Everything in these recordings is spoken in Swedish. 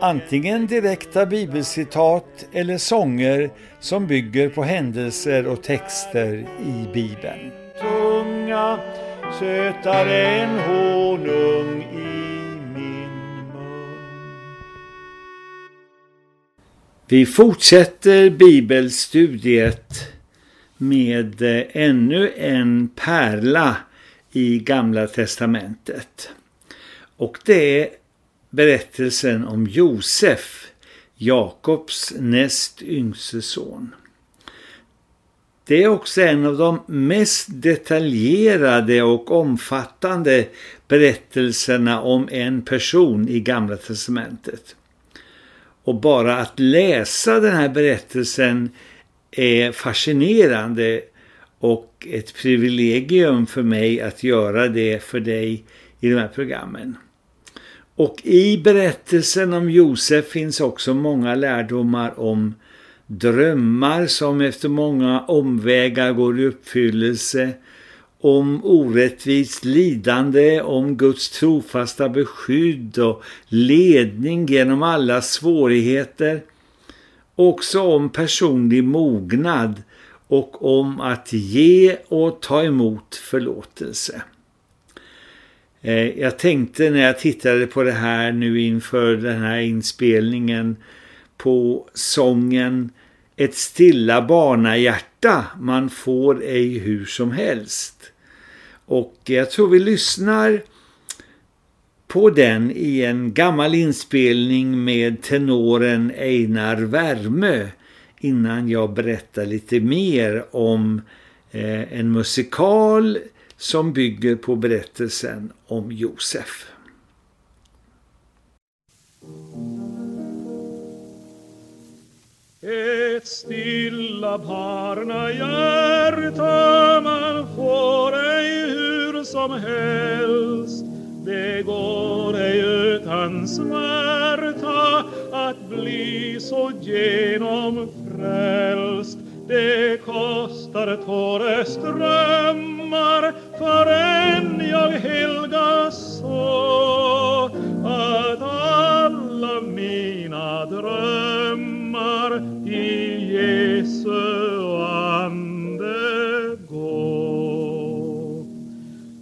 antingen direkta bibelcitat eller sånger som bygger på händelser och texter i Bibeln. Tunga, sötare än honung i min mun. Vi fortsätter bibelstudiet med eh, ännu en pärla i Gamla testamentet. Och det berättelsen om Josef, Jakobs näst yngste son. Det är också en av de mest detaljerade och omfattande berättelserna om en person i Gamla testamentet. Och bara att läsa den här berättelsen är fascinerande och ett privilegium för mig att göra det för dig i de här programmen. Och i berättelsen om Josef finns också många lärdomar om drömmar som efter många omvägar går i uppfyllelse, om orättvist lidande, om Guds trofasta beskydd och ledning genom alla svårigheter, också om personlig mognad och om att ge och ta emot förlåtelse. Eh, jag tänkte när jag tittade på det här nu inför den här inspelningen på sången Ett stilla barnahjärta man får ej hur som helst. Och jag tror vi lyssnar på den i en gammal inspelning med tenoren Einar Värmö innan jag berättar lite mer om eh, en musikal som bygger på berättelsen om Josef. Ett stilla barnahjärta man får ej hur som helst det går ej utan smärta att bli så genomfrälst det kostar tåreströmmar förrän jag helgas så att alla mina drömmar i Jesu ande gå.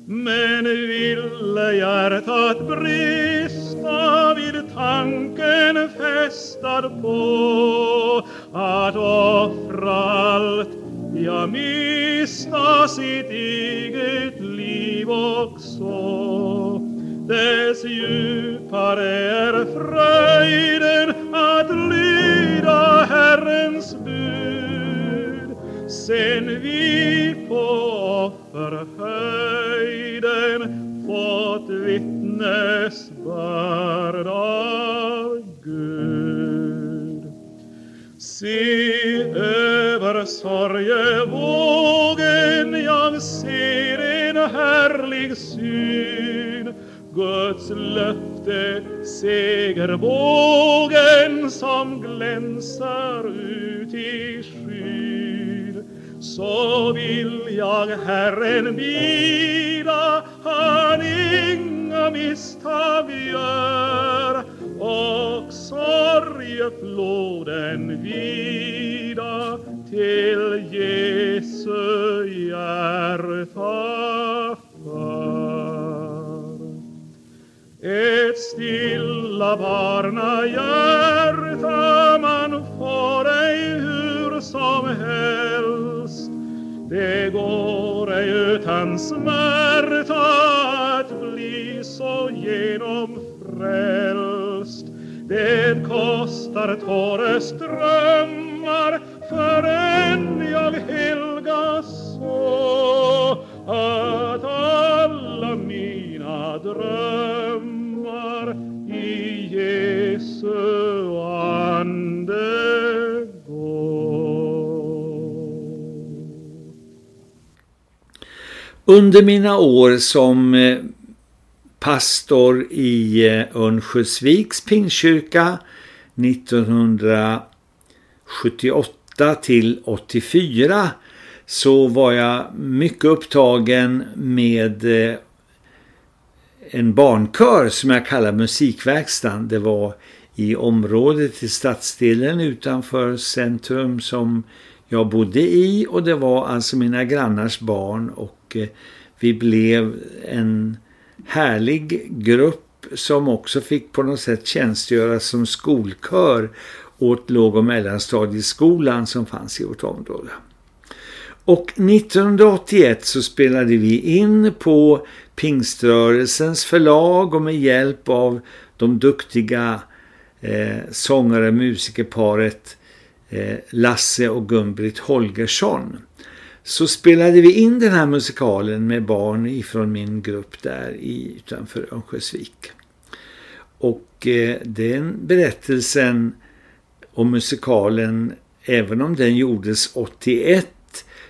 Men ville hjärtat brinna tanken fästad på att offra allt, ja mista sitt eget liv också. Dess djupare är fröjden att lyda Herrens bud. Sen vi på offerhöjden fått vittnesbörd av Gud. Se över sorgevågen jag ser en härlig syn Guds löfte segerbågen som glänser ut i skyn så vill jag Herren bida han mista misstag gör och sorgefloden vida till Jesu hjärta för. Ett stilla barnahjärta man får ej hur som helst det går ej utan smärta genom frälst. det kostar tåreströmmar förrän jag helgas så att alla mina drömmar i Jesu ande går. Under mina år som eh, pastor i eh, Örnsköldsviks pingstkyrka 1978 till 84 så var jag mycket upptagen med eh, en barnkör som jag kallar musikverkstan. Det var i området i stadsdelen utanför centrum som jag bodde i och det var alltså mina grannars barn och eh, vi blev en härlig grupp som också fick på något sätt tjänstgöra som skolkör åt låg- och mellanstadieskolan som fanns i vårt område. Och 1981 så spelade vi in på Pingströrelsens förlag och med hjälp av de duktiga eh, sångare musikerparet eh, Lasse och Gun-Britt Holgersson så spelade vi in den här musikalen med barn ifrån min grupp där i, utanför Örnsköldsvik. Och eh, den berättelsen om musikalen, även om den gjordes 81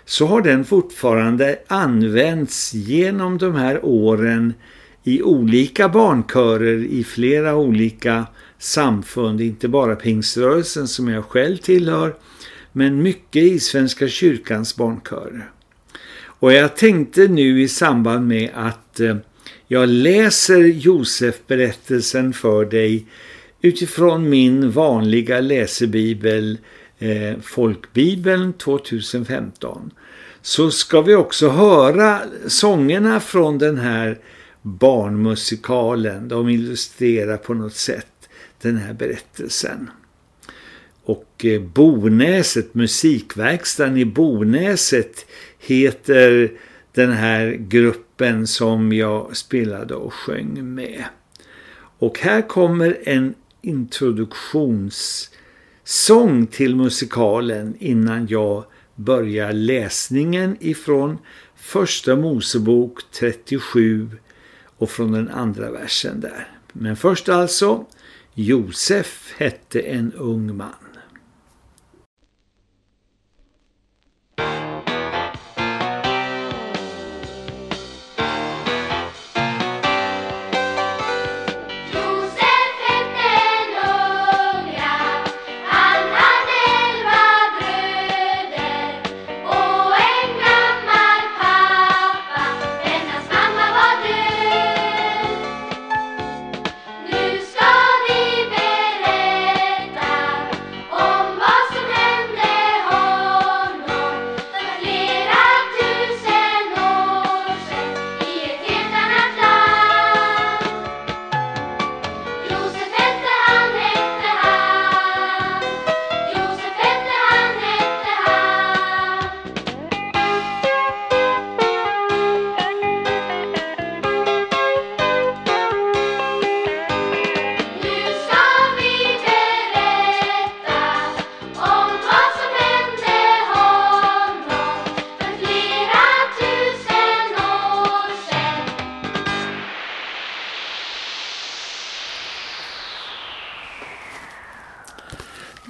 så har den fortfarande använts genom de här åren i olika barnkörer i flera olika samfund, inte bara pingströrelsen som jag själv tillhör, men mycket i Svenska kyrkans barnkörer. Och jag tänkte nu i samband med att eh, jag läser Josef-berättelsen för dig utifrån min vanliga läsebibel eh, Folkbibeln 2015 så ska vi också höra sångerna från den här barnmusikalen. De illustrerar på något sätt den här berättelsen. Och eh, Bonäset, musikverkstaden i Bonäset heter den här gruppen som jag spelade och sjöng med. Och här kommer en introduktionssång till musikalen innan jag börjar läsningen ifrån första Mosebok 37 och från den andra versen där. Men först alltså, Josef hette en ung man.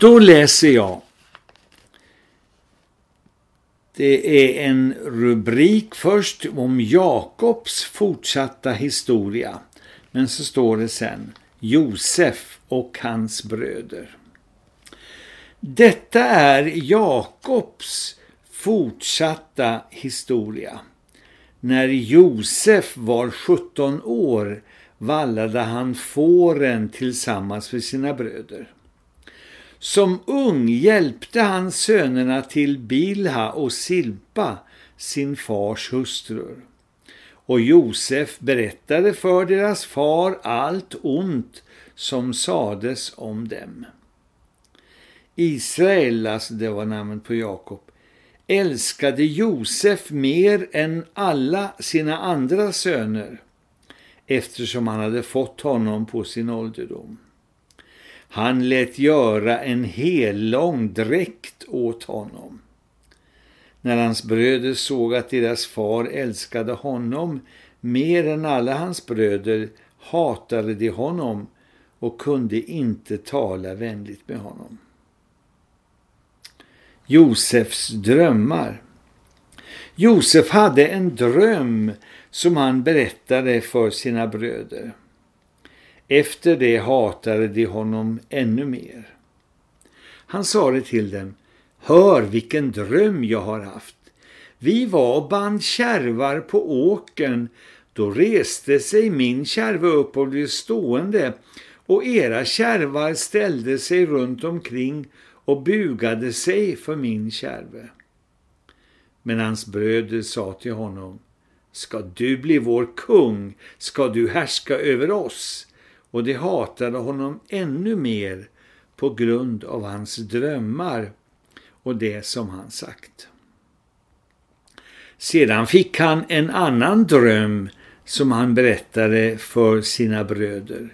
Då läser jag. Det är en rubrik först om Jakobs fortsatta historia. Men så står det sen Josef och hans bröder. Detta är Jakobs fortsatta historia. När Josef var 17 år vallade han fåren tillsammans med sina bröder. Som ung hjälpte han sönerna till Bilha och Silpa, sin fars hustrur. Och Josef berättade för deras far allt ont som sades om dem. Israel, alltså det var namnet på Jakob, älskade Josef mer än alla sina andra söner eftersom han hade fått honom på sin ålderdom. Han lät göra en hellång dräkt åt honom. När hans bröder såg att deras far älskade honom mer än alla hans bröder hatade de honom och kunde inte tala vänligt med honom. Josefs drömmar Josef hade en dröm som han berättade för sina bröder. Efter det hatade de honom ännu mer. Han sa det till dem, hör vilken dröm jag har haft. Vi var och band kärvar på åken, då reste sig min kärva upp och blev stående och era kärvar ställde sig runt omkring och bugade sig för min kärve. Men hans bröder sa till honom, ska du bli vår kung, ska du härska över oss? Och de hatade honom ännu mer på grund av hans drömmar och det som han sagt. Sedan fick han en annan dröm som han berättade för sina bröder.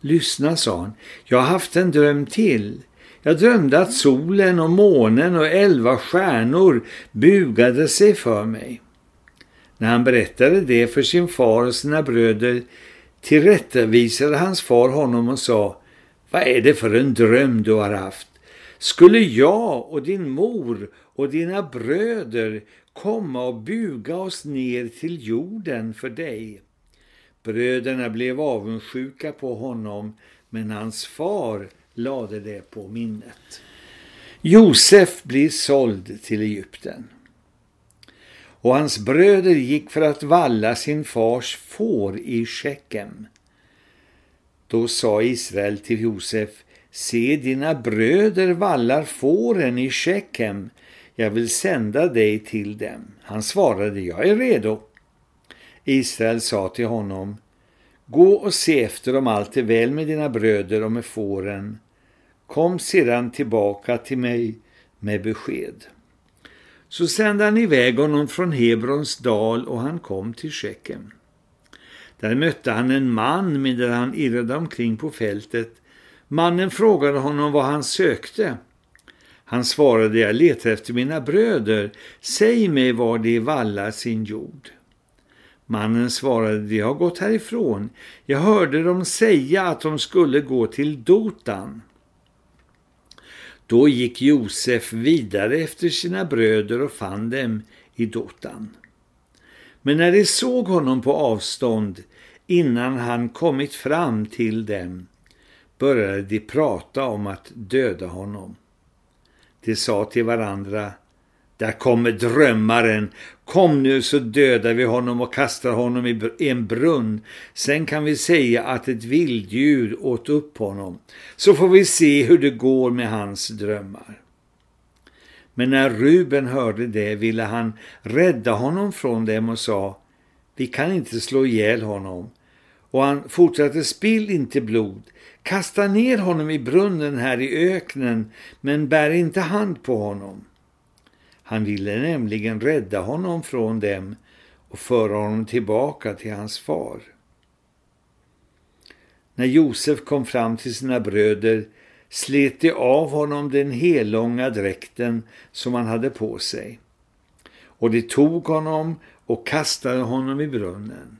Lyssna, sa han, jag har haft en dröm till. Jag drömde att solen och månen och elva stjärnor bugade sig för mig. När han berättade det för sin far och sina bröder tillrättavisade hans far honom och sa Vad är det för en dröm du har haft? Skulle jag och din mor och dina bröder komma och buga oss ner till jorden för dig? Bröderna blev avundsjuka på honom men hans far lade det på minnet. Josef blir såld till Egypten. Och hans bröder gick för att valla sin fars får i Shekem. Då sa Israel till Josef, se dina bröder vallar fåren i Shekem, jag vill sända dig till dem. Han svarade, jag är redo. Israel sa till honom, gå och se efter om allt är väl med dina bröder och med fåren. Kom sedan tillbaka till mig med besked. Så sände han iväg honom från Hebrons dal och han kom till Shekem. Där mötte han en man medan han irrade omkring på fältet. Mannen frågade honom vad han sökte. Han svarade, jag letar efter mina bröder. Säg mig var de vallar sin jord. Mannen svarade, de har gått härifrån. Jag hörde dem säga att de skulle gå till Dotan. Då gick Josef vidare efter sina bröder och fann dem i Dotan. Men när de såg honom på avstånd innan han kommit fram till dem började de prata om att döda honom. De sa till varandra, där kommer drömmaren. Kom nu så dödar vi honom och kastar honom i en brunn. Sen kan vi säga att ett vilddjur åt upp honom. Så får vi se hur det går med hans drömmar. Men när Ruben hörde det ville han rädda honom från dem och sa Vi kan inte slå ihjäl honom. Och han fortsatte spill inte blod. Kasta ner honom i brunnen här i öknen men bär inte hand på honom. Han ville nämligen rädda honom från dem och föra honom tillbaka till hans far. När Josef kom fram till sina bröder slet de av honom den helånga dräkten som han hade på sig. Och de tog honom och kastade honom i brunnen.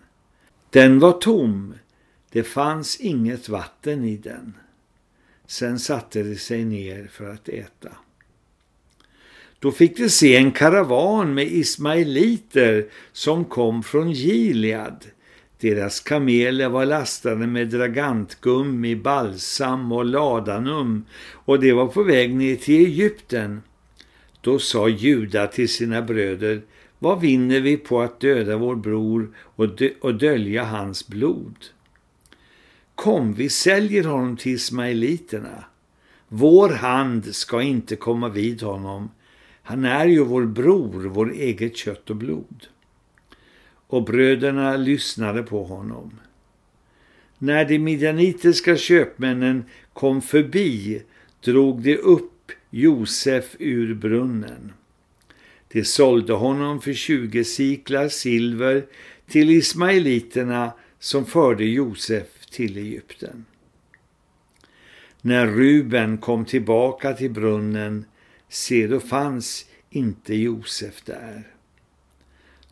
Den var tom, det fanns inget vatten i den. Sen satte de sig ner för att äta. Då fick de se en karavan med ismaeliter som kom från Gilead. Deras kameler var lastade med dragantgummi, balsam och ladanum och de var på väg ner till Egypten. Då sa Juda till sina bröder, vad vinner vi på att döda vår bror och, dö och dölja hans blod? Kom, vi säljer honom till ismaeliterna. Vår hand ska inte komma vid honom han är ju vår bror, vår eget kött och blod. Och bröderna lyssnade på honom. När de midjanitiska köpmännen kom förbi drog de upp Josef ur brunnen. De sålde honom för 20 siklar silver till ismaeliterna som förde Josef till Egypten. När Ruben kom tillbaka till brunnen Se, då fanns inte Josef där.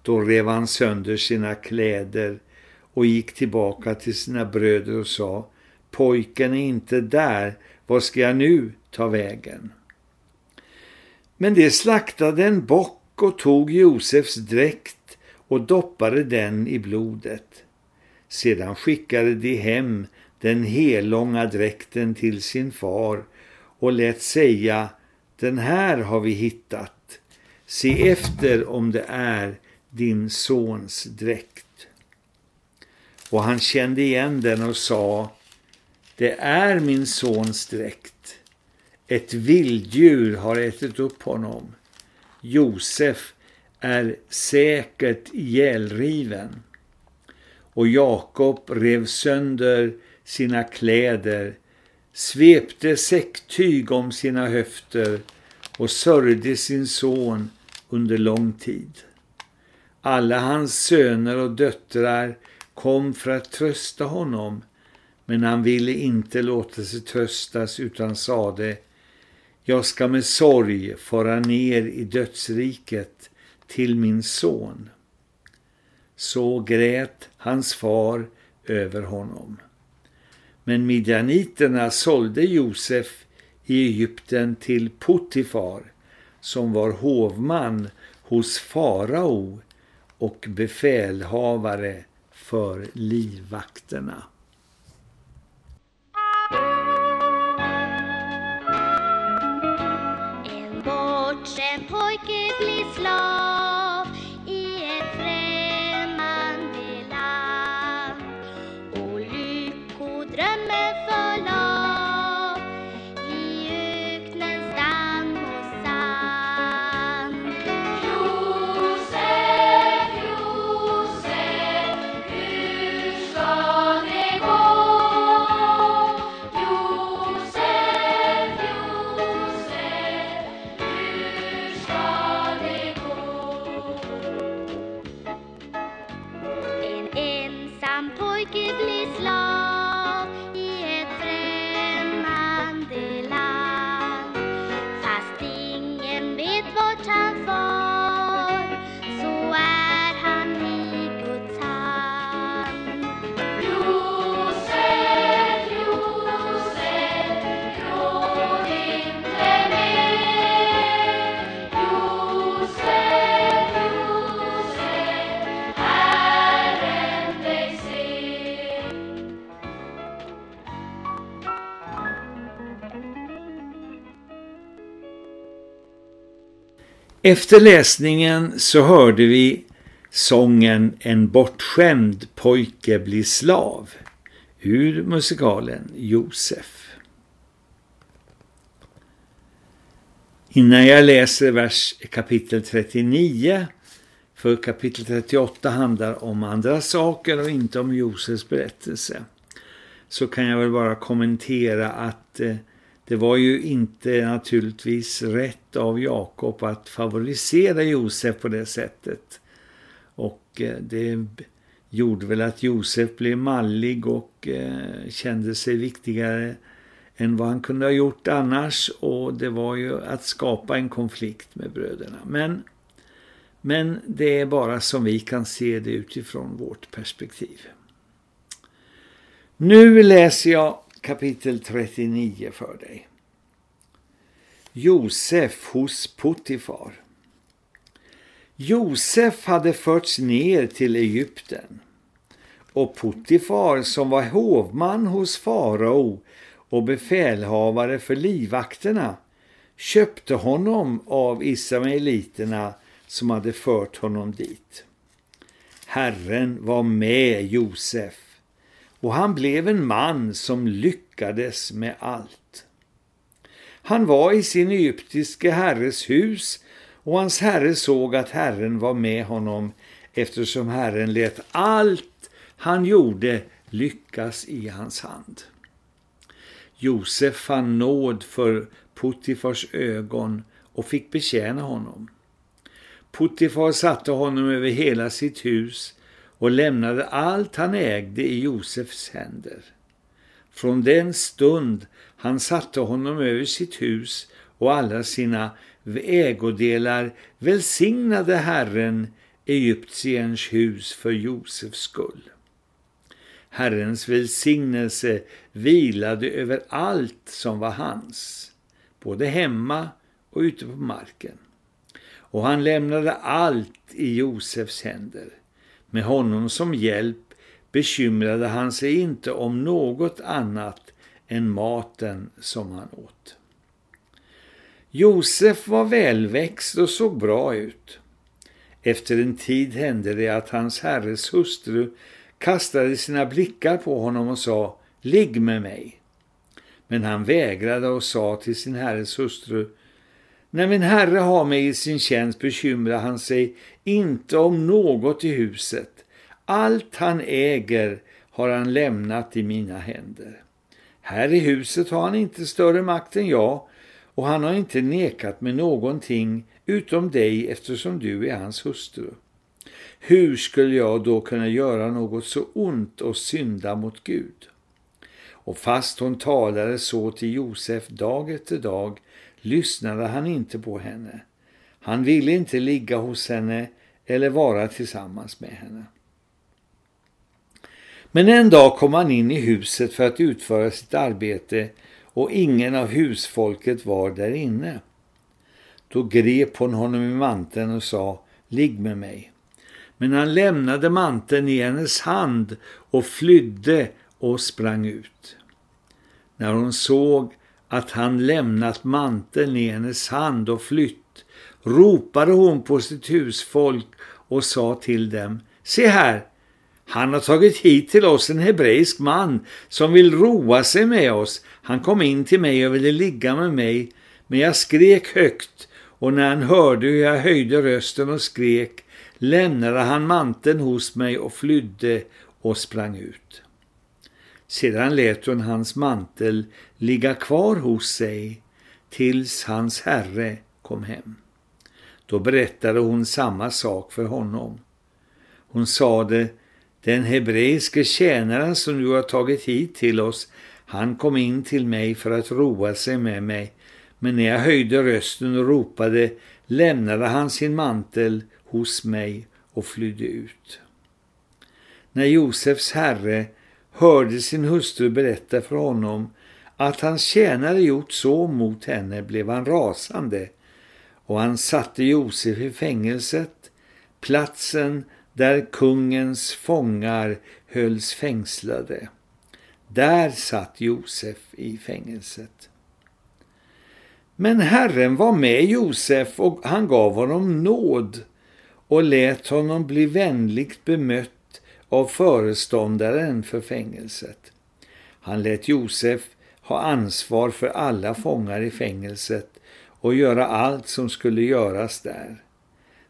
Då rev han sönder sina kläder och gick tillbaka till sina bröder och sa pojken är inte där, vad ska jag nu ta vägen? Men det slaktade en bock och tog Josefs dräkt och doppade den i blodet. Sedan skickade de hem den helånga dräkten till sin far och lät säga, den här har vi hittat. Se efter om det är din sons dräkt. Och han kände igen den och sa, det är min sons dräkt. Ett vilddjur har ätit upp honom. Josef är säkert ihjälriven. Och Jakob rev sönder sina kläder, svepte säcktyg om sina höfter och sörjde sin son under lång tid. Alla hans söner och döttrar kom för att trösta honom, men han ville inte låta sig tröstas utan sade Jag ska med sorg fara ner i dödsriket till min son. Så grät hans far över honom. Men midjaniterna sålde Josef i Egypten till Potifar som var hovman hos farao och befälhavare för livvakterna. En bortskämd pojke blir slav Efter läsningen så hörde vi sången En bortskämd pojke blir slav ur musikalen Josef. Innan jag läser vers kapitel 39, för kapitel 38 handlar om andra saker och inte om Josefs berättelse, så kan jag väl bara kommentera att eh, det var ju inte naturligtvis rätt av Jakob att favorisera Josef på det sättet. Och eh, det gjorde väl att Josef blev mallig och eh, kände sig viktigare än vad han kunde ha gjort annars. Och det var ju att skapa en konflikt med bröderna. Men, men det är bara som vi kan se det utifrån vårt perspektiv. Nu läser jag kapitel 39 för dig. Josef hos Potifar. Josef hade förts ner till Egypten och Potifar som var hovman hos farao och befälhavare för livvakterna köpte honom av ismaeliterna som hade fört honom dit. Herren var med Josef och han blev en man som lyckades med allt. Han var i sin egyptiske herres hus och hans herre såg att Herren var med honom eftersom Herren lät allt han gjorde lyckas i hans hand. Josef fann nåd för Potifars ögon och fick betjäna honom. Potifar satte honom över hela sitt hus och lämnade allt han ägde i Josefs händer. Från den stund han satte honom över sitt hus och alla sina ägodelar välsignade Herren Egyptiens hus för Josefs skull. Herrens välsignelse vilade över allt som var hans, både hemma och ute på marken. Och han lämnade allt i Josefs händer. Med honom som hjälp bekymrade han sig inte om något annat än maten som han åt. Josef var välväxt och såg bra ut. Efter en tid hände det att hans herres hustru kastade sina blickar på honom och sa Ligg med mig. Men han vägrade och sa till sin herres hustru när min herre har mig i sin tjänst bekymrar han sig inte om något i huset. Allt han äger har han lämnat i mina händer. Här i huset har han inte större makt än jag och han har inte nekat med någonting utom dig eftersom du är hans hustru. Hur skulle jag då kunna göra något så ont och synda mot Gud? Och fast hon talade så till Josef dag efter dag lyssnade han inte på henne. Han ville inte ligga hos henne eller vara tillsammans med henne. Men en dag kom han in i huset för att utföra sitt arbete och ingen av husfolket var där inne. Då grep hon honom i manteln och sa, ligg med mig. Men han lämnade manteln i hennes hand och flydde och sprang ut. När hon såg att han lämnat manteln i hennes hand och flytt, ropade hon på sitt husfolk och sa till dem, se här, han har tagit hit till oss en hebreisk man som vill roa sig med oss. Han kom in till mig och ville ligga med mig, men jag skrek högt och när han hörde hur jag höjde rösten och skrek lämnade han manteln hos mig och flydde och sprang ut. Sedan lät hon hans mantel ligga kvar hos sig tills hans herre kom hem. Då berättade hon samma sak för honom. Hon sade, den hebreiske tjänaren som du har tagit hit till oss, han kom in till mig för att roa sig med mig. Men när jag höjde rösten och ropade lämnade han sin mantel hos mig och flydde ut. När Josefs herre hörde sin hustru berätta för honom att hans tjänare gjort så mot henne blev han rasande och han satte Josef i fängelset, platsen där kungens fångar hölls fängslade. Där satt Josef i fängelset. Men Herren var med Josef och han gav honom nåd och lät honom bli vänligt bemött av föreståndaren för fängelset. Han lät Josef ha ansvar för alla fångar i fängelset och göra allt som skulle göras där.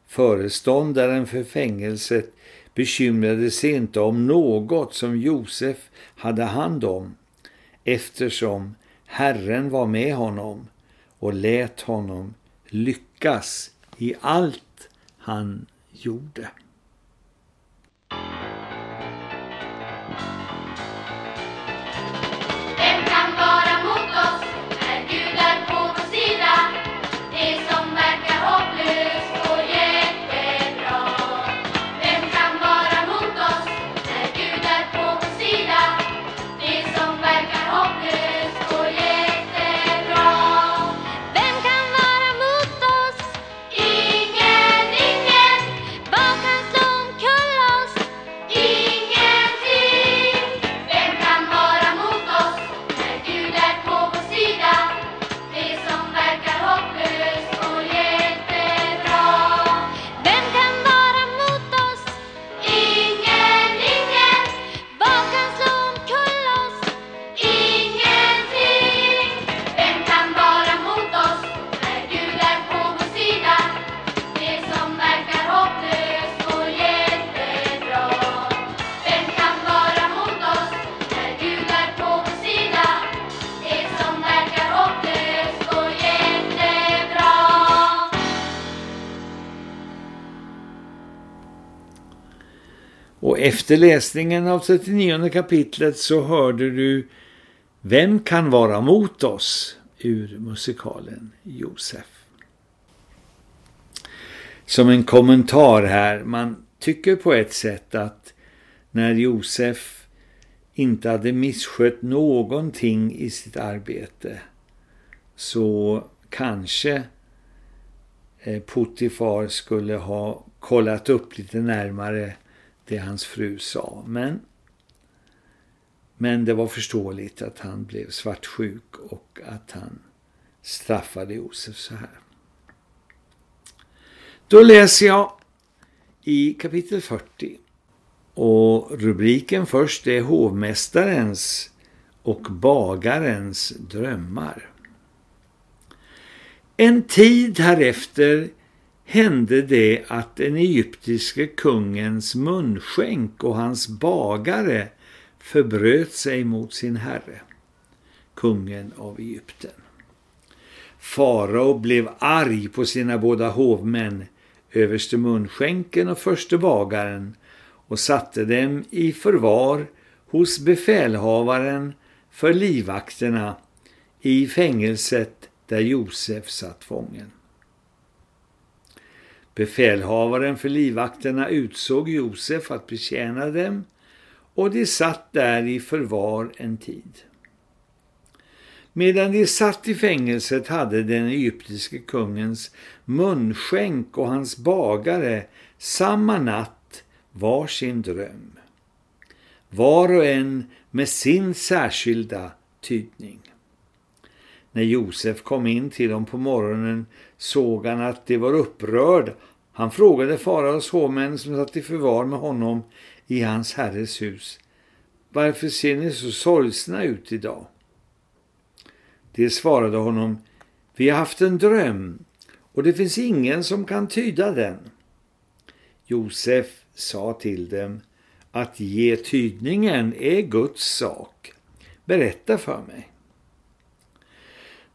Föreståndaren för fängelset bekymrade sig inte om något som Josef hade hand om eftersom Herren var med honom och lät honom lyckas i allt han gjorde. Efter läsningen av 39 kapitlet så hörde du Vem kan vara mot oss? ur musikalen Josef. Som en kommentar här, man tycker på ett sätt att när Josef inte hade misskött någonting i sitt arbete så kanske eh, Potifar skulle ha kollat upp lite närmare det hans fru sa. Men, men det var förståeligt att han blev svartsjuk och att han straffade Josef så här. Då läser jag i kapitel 40. Och rubriken först är hovmästarens och bagarens drömmar. En tid härefter hände det att den egyptiske kungens munskänk och hans bagare förbröt sig mot sin herre, kungen av Egypten. Farao blev arg på sina båda hovmän, överste munskänken och förste bagaren, och satte dem i förvar hos befälhavaren för livvakterna i fängelset där Josef satt fången. Befälhavaren för livvakterna utsåg Josef att betjäna dem och de satt där i förvar en tid. Medan de satt i fängelset hade den egyptiske kungens munskänk och hans bagare samma natt var sin dröm. Var och en med sin särskilda tydning. När Josef kom in till dem på morgonen såg han att de var upprörd. Han frågade faraos hovmän som satt i förvar med honom i hans herres hus. Varför ser ni så sorgsna ut idag? Det svarade honom, vi har haft en dröm och det finns ingen som kan tyda den. Josef sa till dem, att ge tydningen är Guds sak. Berätta för mig.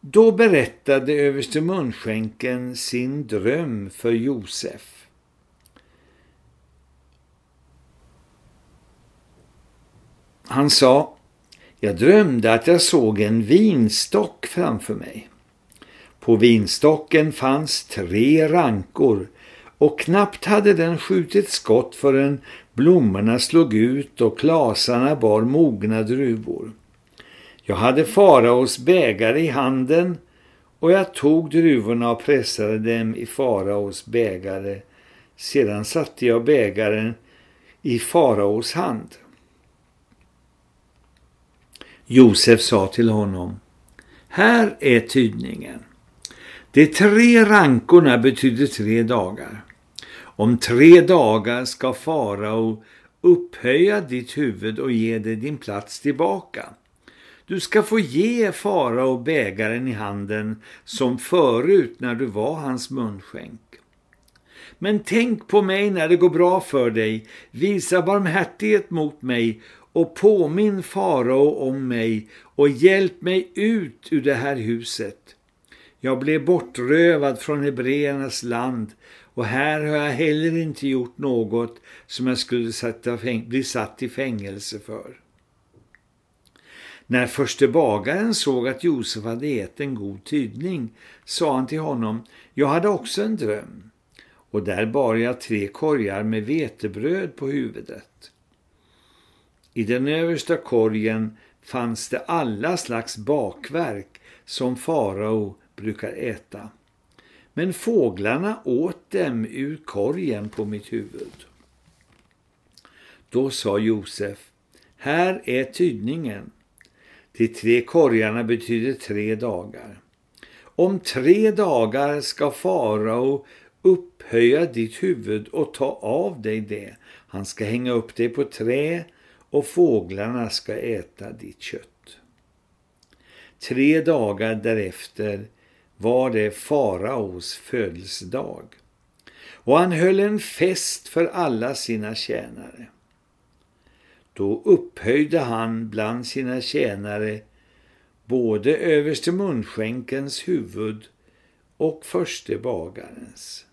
Då berättade överste munskänken sin dröm för Josef. Han sa, jag drömde att jag såg en vinstock framför mig. På vinstocken fanns tre rankor och knappt hade den skjutit skott förrän blommorna slog ut och klasarna bar mogna druvor. Jag hade faraos bägare i handen och jag tog druvorna och pressade dem i faraos bägare. Sedan satte jag bägaren i faraos hand. Josef sa till honom, här är tydningen. De tre rankorna betyder tre dagar. Om tre dagar ska farao upphöja ditt huvud och ge dig din plats tillbaka. Du ska få ge farao bägaren i handen som förut när du var hans munskänk. Men tänk på mig när det går bra för dig, visa barmhärtighet mot mig och påminn farao om mig och hjälp mig ut ur det här huset. Jag blev bortrövad från hebreernas land och här har jag heller inte gjort något som jag skulle sätta, bli satt i fängelse för. När förste bagaren såg att Josef hade ätit en god tydning sa han till honom, jag hade också en dröm och där bar jag tre korgar med vetebröd på huvudet. I den översta korgen fanns det alla slags bakverk som farao brukar äta. Men fåglarna åt dem ur korgen på mitt huvud. Då sa Josef, här är tydningen. De tre korgarna betyder tre dagar. Om tre dagar ska farao upphöja ditt huvud och ta av dig det. Han ska hänga upp dig på trä och fåglarna ska äta ditt kött. Tre dagar därefter var det faraos födelsedag och han höll en fest för alla sina tjänare. Då upphöjde han bland sina tjänare både överste munskänkens huvud och förste bagarens.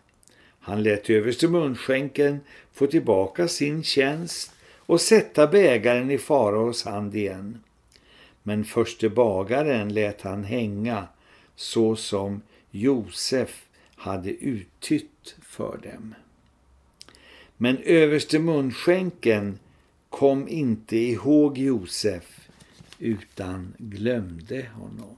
Han lät överste munskänken få tillbaka sin tjänst och sätta bägaren i faraos hand igen. Men förste bagaren lät han hänga så som Josef hade uttytt för dem. Men överste munskänken kom inte ihåg Josef utan glömde honom.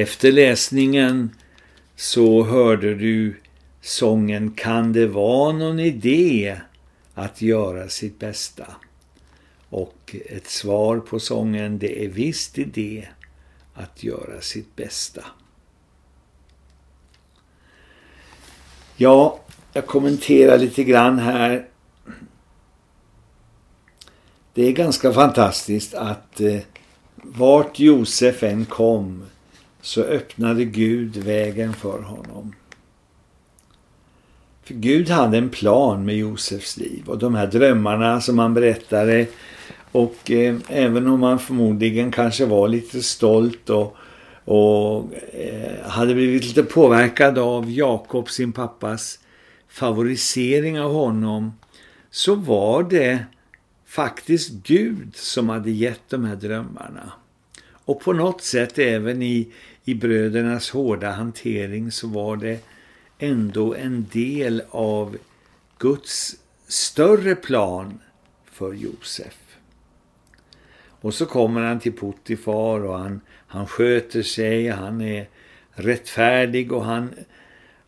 Efter läsningen så hörde du sången Kan det vara någon idé att göra sitt bästa? Och ett svar på sången Det är visst idé att göra sitt bästa. Ja, jag kommenterar lite grann här. Det är ganska fantastiskt att eh, vart Josef än kom så öppnade Gud vägen för honom. För Gud hade en plan med Josefs liv och de här drömmarna som han berättade och eh, även om han förmodligen kanske var lite stolt och, och eh, hade blivit lite påverkad av Jakob, sin pappas favorisering av honom så var det faktiskt Gud som hade gett de här drömmarna. Och på något sätt även i, i brödernas hårda hantering så var det ändå en del av Guds större plan för Josef. Och så kommer han till Potifar och han, han sköter sig, han är rättfärdig och han,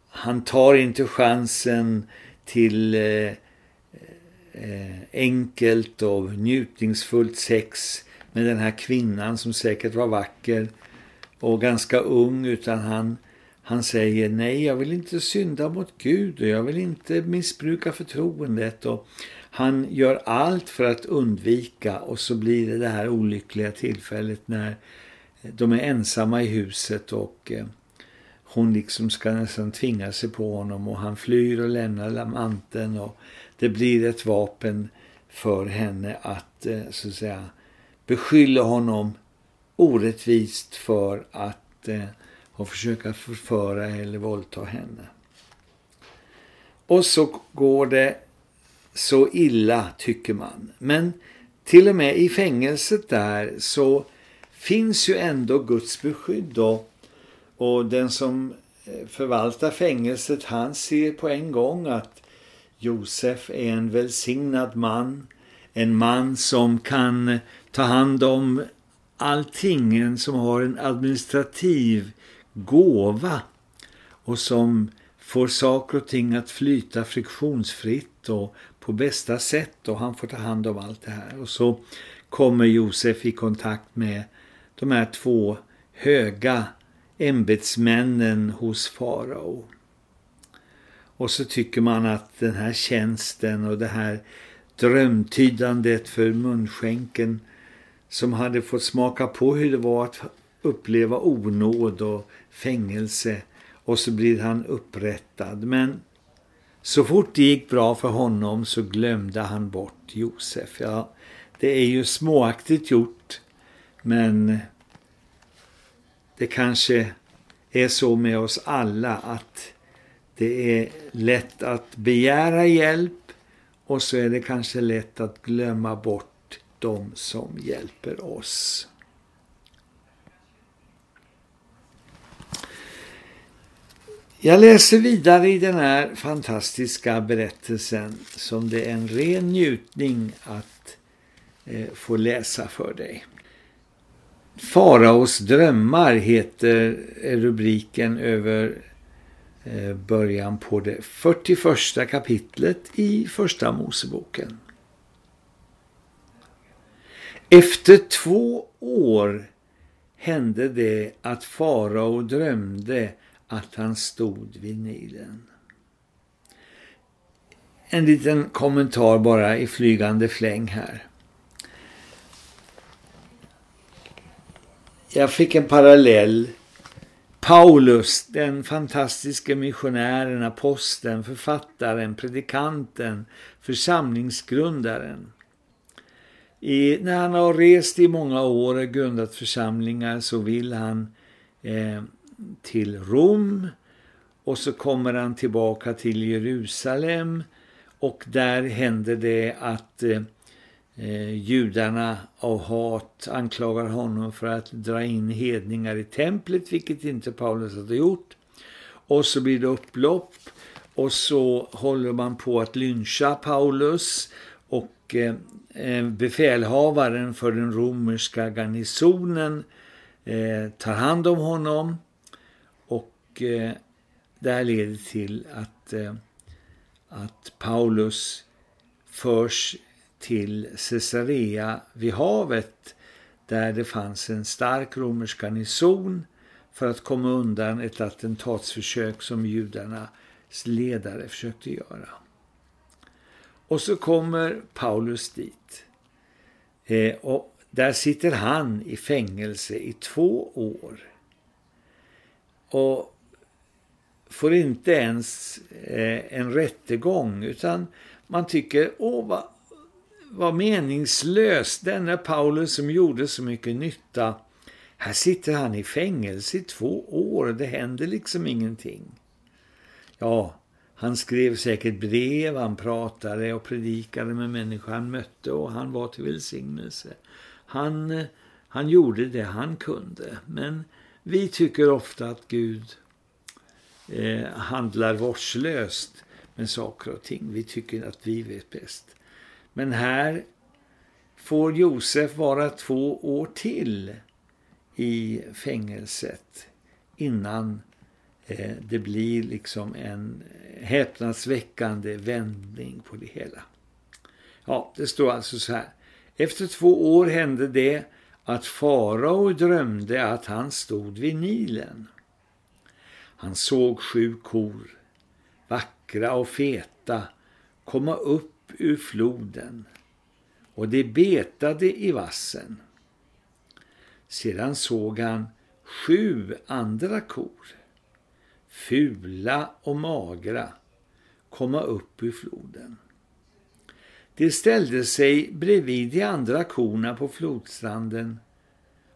han tar inte chansen till eh, eh, enkelt och njutningsfullt sex med den här kvinnan som säkert var vacker och ganska ung utan han, han säger nej jag vill inte synda mot Gud och jag vill inte missbruka förtroendet. Och han gör allt för att undvika och så blir det det här olyckliga tillfället när eh, de är ensamma i huset och eh, hon liksom ska nästan tvinga sig på honom och han flyr och lämnar lamanten och det blir ett vapen för henne att eh, så att säga beskylla honom orättvist för att eh, försöka förföra eller våldta henne. Och så går det så illa tycker man. Men till och med i fängelset där så finns ju ändå Guds beskydd och, och den som eh, förvaltar fängelset han ser på en gång att Josef är en välsignad man. En man som kan ta hand om allting, en som har en administrativ gåva och som får saker och ting att flyta friktionsfritt och på bästa sätt och han får ta hand om allt det här. Och så kommer Josef i kontakt med de här två höga ämbetsmännen hos farao. Och så tycker man att den här tjänsten och det här drömtydandet för munskänken som hade fått smaka på hur det var att uppleva onåd och fängelse och så blir han upprättad. Men så fort det gick bra för honom så glömde han bort Josef. Ja, det är ju småaktigt gjort men det kanske är så med oss alla att det är lätt att begära hjälp och så är det kanske lätt att glömma bort de som hjälper oss. Jag läser vidare i den här fantastiska berättelsen som det är en ren njutning att eh, få läsa för dig. Faraos drömmar heter eh, rubriken över eh, början på det 41 kapitlet i första Moseboken. Efter två år hände det att farao drömde att han stod vid Nilen. En liten kommentar bara i flygande fläng här. Jag fick en parallell. Paulus, den fantastiska missionären, aposteln, författaren, predikanten, församlingsgrundaren. I, när han har rest i många år och grundat församlingar så vill han eh, till Rom. Och så kommer han tillbaka till Jerusalem. Och där händer det att eh, eh, judarna av hat anklagar honom för att dra in hedningar i templet, vilket inte Paulus hade gjort. Och så blir det upplopp. Och så håller man på att lyncha Paulus och eh, befälhavaren för den romerska garnisonen eh, tar hand om honom och eh, det här leder till att, eh, att Paulus förs till Caesarea vid havet där det fanns en stark romersk garnison för att komma undan ett attentatsförsök som judarnas ledare försökte göra. Och så kommer Paulus dit. Eh, och där sitter han i fängelse i två år. Och får inte ens eh, en rättegång utan man tycker, åh vad, vad meningslöst, denna Paulus som gjorde så mycket nytta. Här sitter han i fängelse i två år, och det händer liksom ingenting. Ja, han skrev säkert brev, han pratade och predikade med människor han mötte och han var till välsignelse. Han, han gjorde det han kunde, men vi tycker ofta att Gud eh, handlar vårdslöst med saker och ting. Vi tycker att vi vet bäst. Men här får Josef vara två år till i fängelset innan eh, det blir liksom en häpnadsväckande vändning på det hela. Ja, det står alltså så här. Efter två år hände det att farao drömde att han stod vid Nilen. Han såg sju kor, vackra och feta, komma upp ur floden och de betade i vassen. Sedan såg han sju andra kor, fula och magra, komma upp ur floden. De ställde sig bredvid de andra korna på flodstranden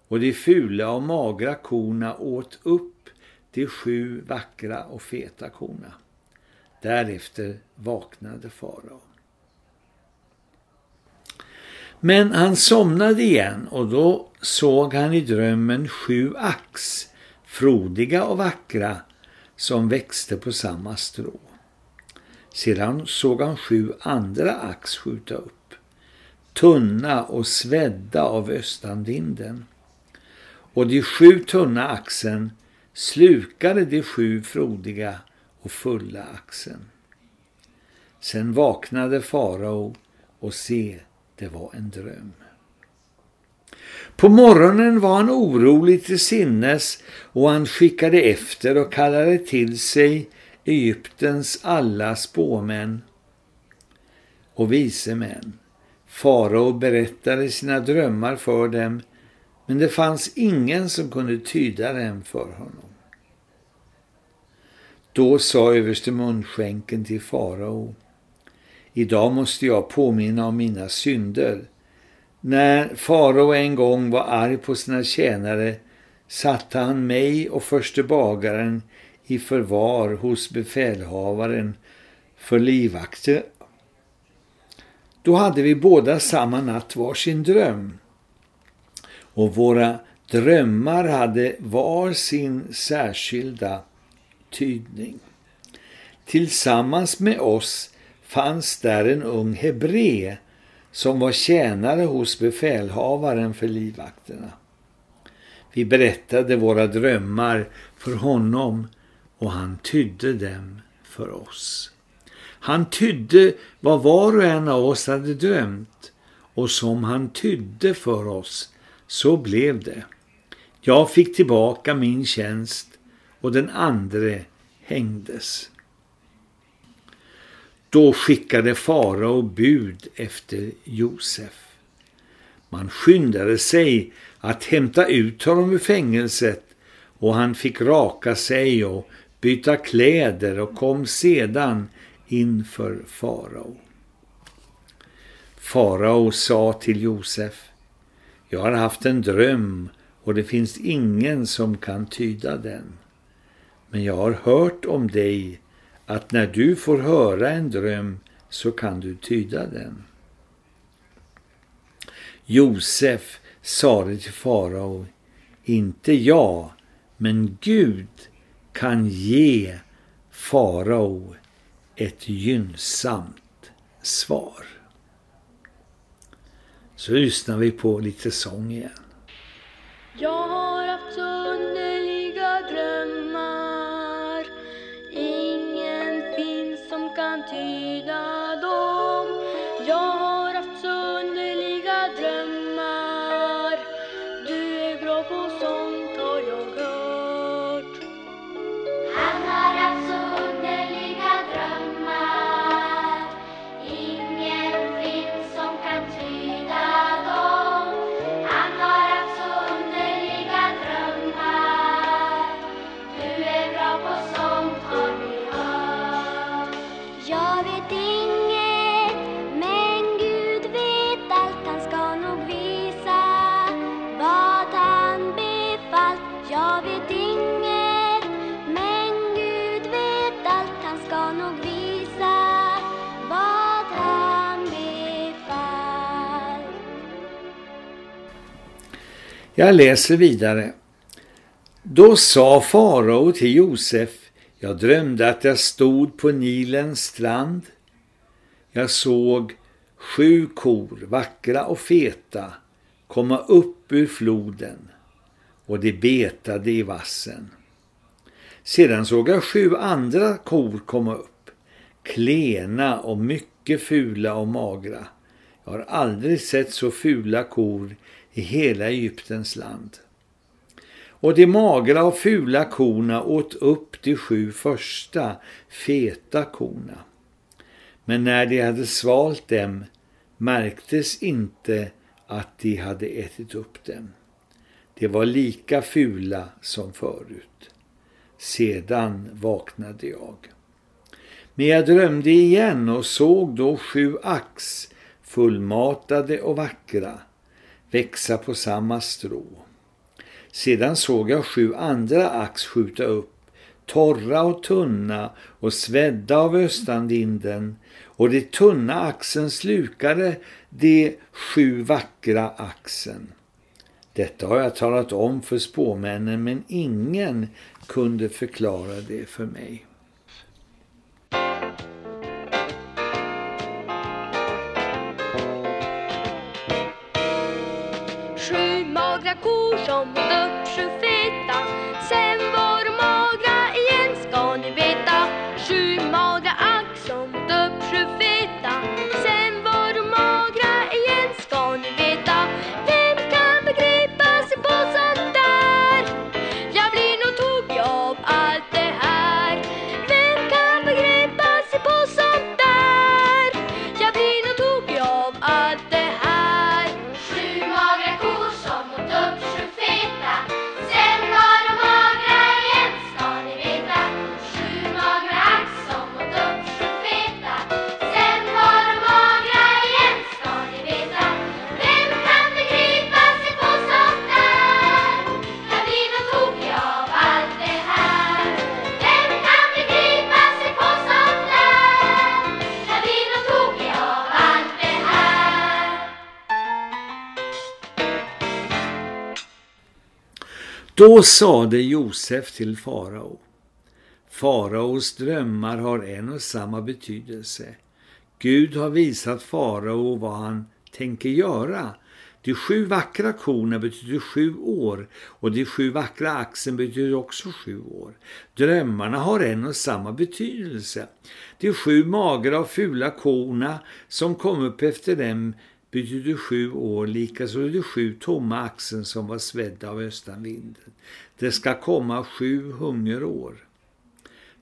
och de fula och magra korna åt upp de sju vackra och feta korna. Därefter vaknade farao. Men han somnade igen och då såg han i drömmen sju ax, frodiga och vackra, som växte på samma strå. Sedan såg han sju andra ax skjuta upp, tunna och svedda av östanvinden. Och de sju tunna axen slukade de sju frodiga och fulla axen. Sen vaknade farao och se, det var en dröm. På morgonen var han orolig till sinnes och han skickade efter och kallade till sig Egyptens alla spåmän och vise män. Farao berättade sina drömmar för dem, men det fanns ingen som kunde tyda dem för honom. Då sa överste munskänken till farao, Idag måste jag påminna om mina synder. När farao en gång var arg på sina tjänare satte han mig och förste bagaren i förvar hos befälhavaren för livvakter. Då hade vi båda samma natt var sin dröm. Och våra drömmar hade var sin särskilda tydning. Tillsammans med oss fanns där en ung hebré som var tjänare hos befälhavaren för livvakterna. Vi berättade våra drömmar för honom och han tydde dem för oss. Han tydde vad var och en av oss hade drömt och som han tydde för oss, så blev det. Jag fick tillbaka min tjänst och den andre hängdes. Då skickade farao bud efter Josef. Man skyndade sig att hämta ut honom ur fängelset och han fick raka sig och byta kläder och kom sedan inför farao. Farao sa till Josef, jag har haft en dröm och det finns ingen som kan tyda den. Men jag har hört om dig att när du får höra en dröm så kan du tyda den. Josef sade till farao, inte jag, men Gud kan ge farao ett gynnsamt svar. Så lyssnar vi på lite sång igen. Jag har haft underliga drömmar Jag läser vidare. Då sa farao till Josef, jag drömde att jag stod på Nilens strand. Jag såg sju kor, vackra och feta, komma upp ur floden och de betade i vassen. Sedan såg jag sju andra kor komma upp, klena och mycket fula och magra. Jag har aldrig sett så fula kor i hela Egyptens land. Och de magra och fula korna åt upp de sju första feta korna. Men när de hade svalt dem märktes inte att de hade ätit upp dem. De var lika fula som förut. Sedan vaknade jag. Men jag drömde igen och såg då sju ax, fullmatade och vackra, växa på samma strå. Sedan såg jag sju andra ax skjuta upp, torra och tunna och svedda av östandinden, och det tunna axen slukade de sju vackra axen. Detta har jag talat om för spåmännen, men ingen kunde förklara det för mig. Då sade Josef till farao. Faraos drömmar har en och samma betydelse. Gud har visat farao vad han tänker göra. De sju vackra korna betyder sju år och de sju vackra axen betyder också sju år. Drömmarna har en och samma betydelse. De sju magra och fula korna som kom upp efter dem betydde sju år, likaså de sju tomma axeln som var svedda av östanvinden. Det ska komma sju hungerår.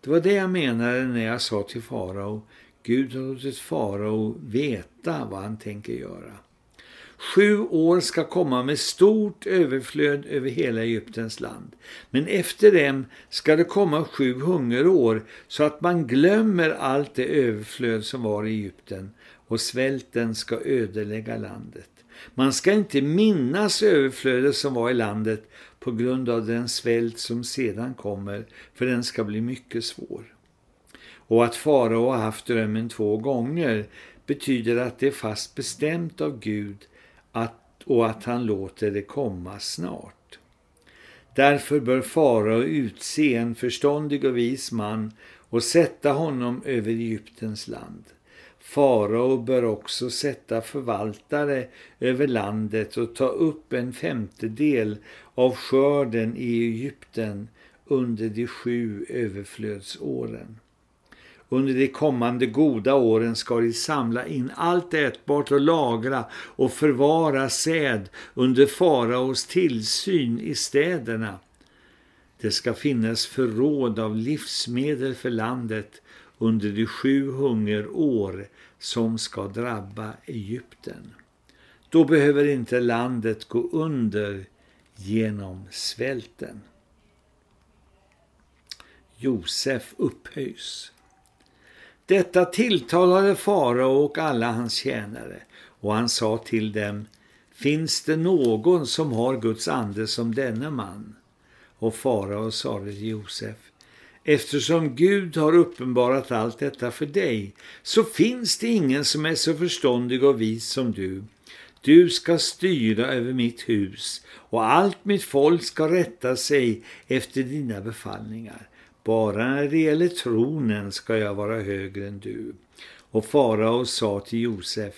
Det var det jag menade när jag sa till farao, Gud har låtit farao veta vad han tänker göra. Sju år ska komma med stort överflöd över hela Egyptens land. Men efter dem ska det komma sju hungerår så att man glömmer allt det överflöd som var i Egypten och svälten ska ödelägga landet. Man ska inte minnas överflödet som var i landet på grund av den svält som sedan kommer, för den ska bli mycket svår. Och att farao har haft drömmen två gånger betyder att det är fast bestämt av Gud att, och att han låter det komma snart. Därför bör farao utse en förståndig och vis man och sätta honom över Egyptens land. Farao bör också sätta förvaltare över landet och ta upp en femtedel av skörden i Egypten under de sju överflödsåren. Under de kommande goda åren ska de samla in allt ätbart och lagra och förvara säd under faraos tillsyn i städerna. Det ska finnas förråd av livsmedel för landet under de sju hungerår som ska drabba Egypten. Då behöver inte landet gå under genom svälten. Josef upphöjs. Detta tilltalade farao och alla hans tjänare och han sa till dem Finns det någon som har Guds ande som denne man? Och farao sade till Josef Eftersom Gud har uppenbarat allt detta för dig så finns det ingen som är så förståndig och vis som du. Du ska styra över mitt hus och allt mitt folk ska rätta sig efter dina befallningar. Bara när det gäller tronen ska jag vara högre än du. Och farao sa till Josef,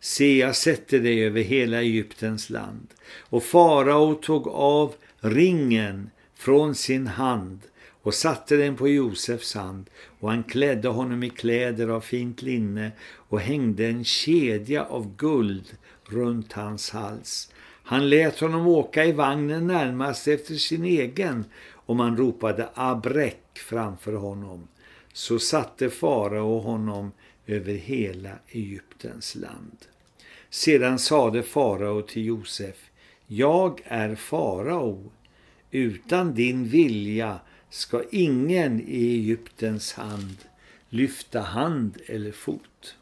se jag sätter dig över hela Egyptens land. Och farao tog av ringen från sin hand och satte den på Josefs hand och han klädde honom i kläder av fint linne och hängde en kedja av guld runt hans hals. Han lät honom åka i vagnen närmast efter sin egen och man ropade abrek framför honom. Så satte farao honom över hela Egyptens land. Sedan sade farao till Josef, jag är farao. Utan din vilja ska ingen i Egyptens hand lyfta hand eller fot.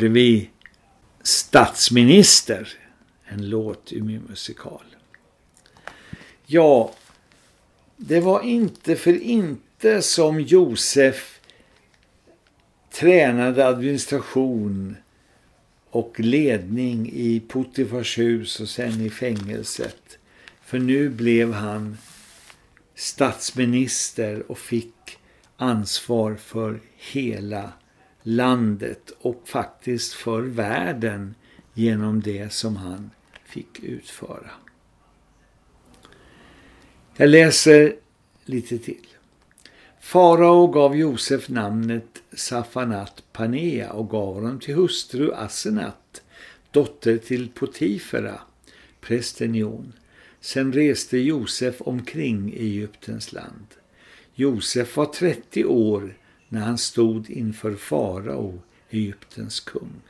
Hörde vi Statsminister, en låt ur min musikal. Ja, det var inte för inte som Josef tränade administration och ledning i Potifars hus och sen i fängelset. För nu blev han statsminister och fick ansvar för hela landet och faktiskt för världen genom det som han fick utföra. Jag läser lite till. Farao gav Josef namnet Safanat Panea och gav honom till hustru Asenat, dotter till Potifera, prästen Jon. Sen reste Josef omkring i Egyptens land. Josef var 30 år när han stod inför farao, Egyptens kung.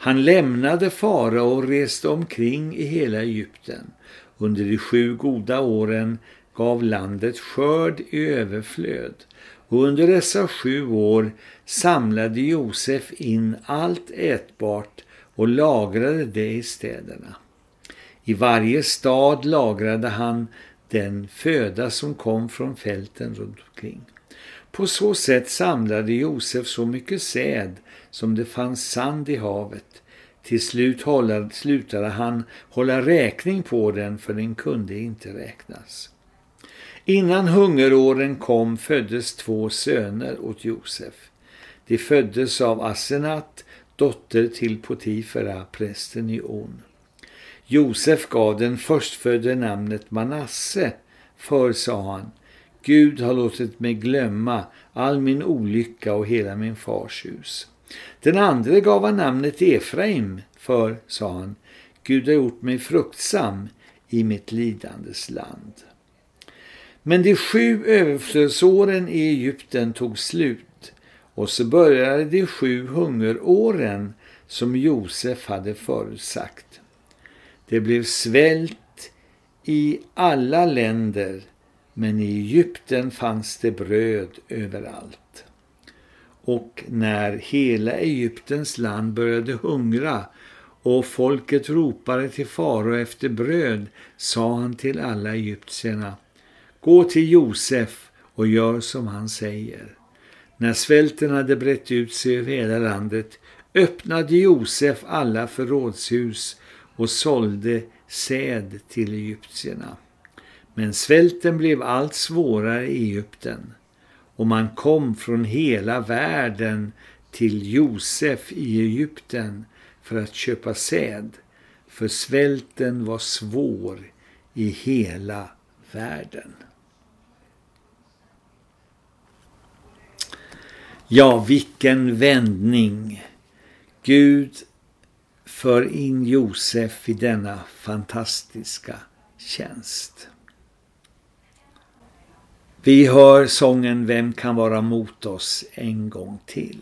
Han lämnade farao och reste omkring i hela Egypten. Under de sju goda åren gav landet skörd i överflöd och under dessa sju år samlade Josef in allt ätbart och lagrade det i städerna. I varje stad lagrade han den föda som kom från fälten runt omkring. På så sätt samlade Josef så mycket säd som det fanns sand i havet. Till slut hållade, slutade han hålla räkning på den för den kunde inte räknas. Innan hungeråren kom föddes två söner åt Josef. De föddes av Asenat, dotter till Potifera, prästen i On. Josef gav den förstfödde namnet Manasse, för sa han, Gud har låtit mig glömma all min olycka och hela min fars hus. Den andra gav han namnet Efraim, för, sa han, Gud har gjort mig fruktsam i mitt lidandes land. Men de sju överflödsåren i Egypten tog slut och så började de sju hungeråren som Josef hade förutsagt. Det blev svält i alla länder men i Egypten fanns det bröd överallt. Och när hela Egyptens land började hungra och folket ropade till farao efter bröd sa han till alla egyptierna Gå till Josef och gör som han säger. När svälten hade brett ut sig över hela landet öppnade Josef alla förrådshus och sålde säd till egyptierna. Men svälten blev allt svårare i Egypten och man kom från hela världen till Josef i Egypten för att köpa säd, för svälten var svår i hela världen. Ja, vilken vändning! Gud för in Josef i denna fantastiska tjänst. Vi hör sången Vem kan vara mot oss en gång till.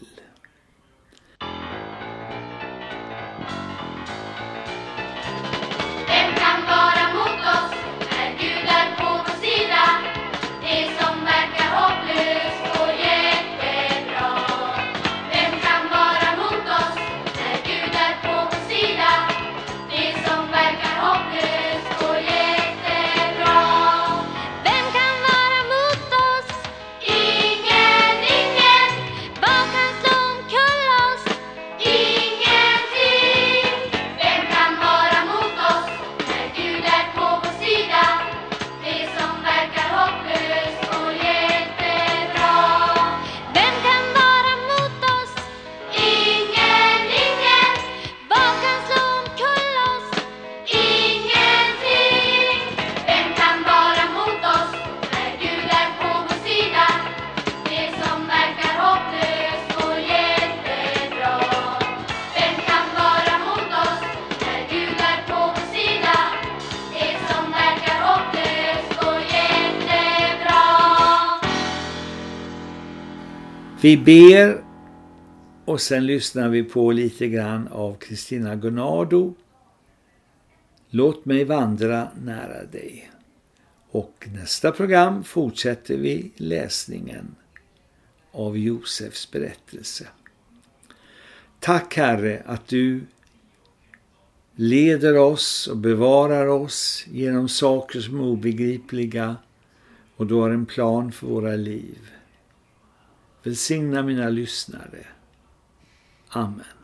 Vi ber och sen lyssnar vi på lite grann av Kristina Gunnardo. Låt mig vandra nära dig. Och nästa program fortsätter vi läsningen av Josefs berättelse. Tack Herre att du leder oss och bevarar oss genom saker som är obegripliga och du har en plan för våra liv. Välsigna mina lyssnare. Amen.